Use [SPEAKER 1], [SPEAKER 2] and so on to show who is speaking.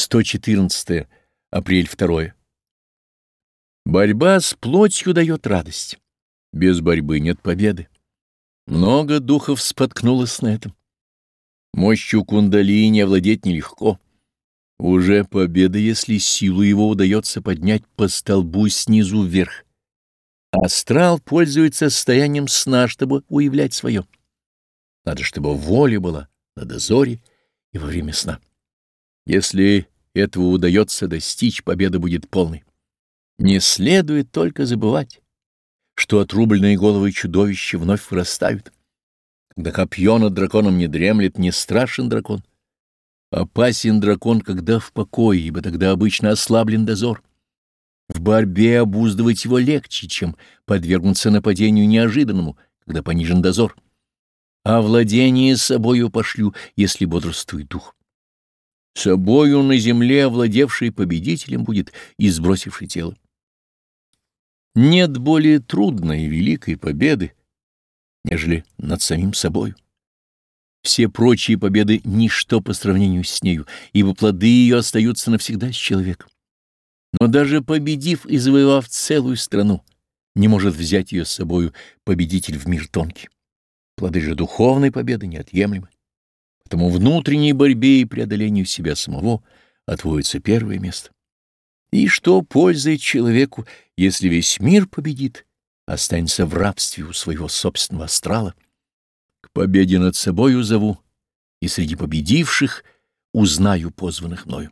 [SPEAKER 1] 114 апрель 2 Борьба с плотью дает радость. Без борьбы нет победы. Много духов споткнулось на этом. Мощью кундалини овладеть нелегко. Уже победа, если силу его удается поднять по столбу снизу вверх. Астрал пользуется состоянием сна, чтобы уявлять свое. Надо, чтобы воля была на дозоре и во время сна. Если этого удается достичь, победа будет полной. Не следует только забывать, что отрубленные головы чудовища вновь вырастают. Когда копье над драконом не дремлет, не страшен дракон. Опасен дракон, когда в покое, ибо тогда обычно ослаблен дозор. В борьбе обуздывать его легче, чем подвергнуться нападению неожиданному, когда понижен дозор. А владение собою пошлю, если бодрствует дух. Собою на земле овладевший победителем будет и сбросивший тело. Нет более трудной и великой победы, нежели над самим собою. Все прочие победы — ничто по сравнению с нею, ибо плоды ее остаются навсегда с человеком. Но даже победив и завоевав целую страну, не может взять ее с собою победитель в мир тонкий. Плоды же духовной победы неотъемлемы. Потому внутренней борьбе и преодолению себя самого отводится первое место. И что пользует человеку, если весь мир победит, останется в рабстве у своего собственного астрала? К победе над собою зову, и среди победивших узнаю позванных мною.